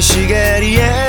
Michigan, yeah.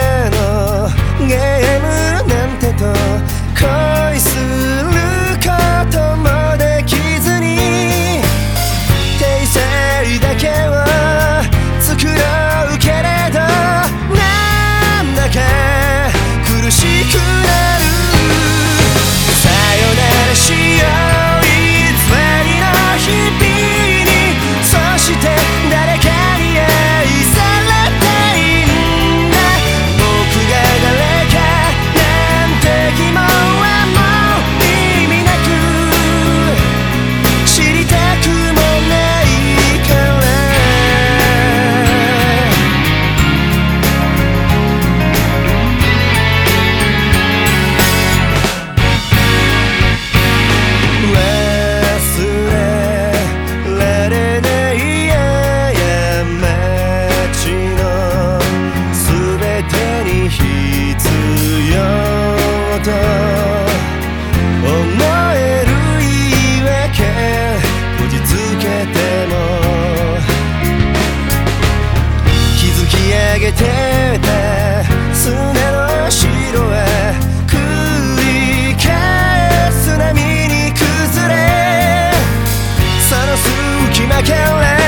思える言い訳こじつけても気づき上げてたすねの後へ繰り返す波に崩れその気負けを